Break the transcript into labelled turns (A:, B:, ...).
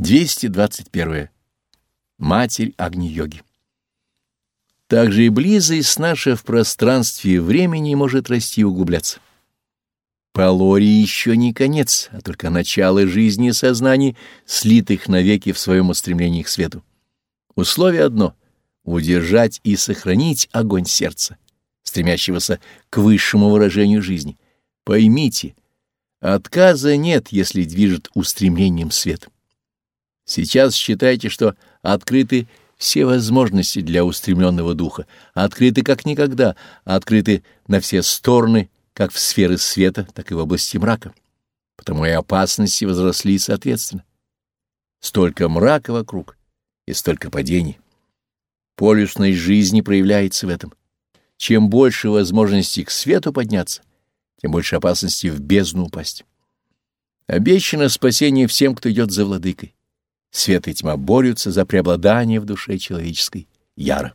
A: 221. Матерь Агни-йоги. Также и близость наша в пространстве и времени может расти и углубляться. Полории еще не конец, а только начало жизни сознаний, слитых навеки в своем устремлении к свету. Условие одно — удержать и сохранить огонь сердца, стремящегося к высшему выражению жизни. Поймите, отказа нет, если движет устремлением свет. Сейчас считайте, что открыты все возможности для устремленного духа, открыты как никогда, открыты на все стороны, как в сферы света, так и в области мрака. Потому и опасности возросли соответственно. Столько мрака вокруг и столько падений. Полюсность жизни проявляется в этом. Чем больше возможностей к свету подняться, тем больше опасности в бездну упасть. Обещано спасение всем, кто идет за владыкой. Свет и тьма борются за преобладание в душе человеческой. Яро.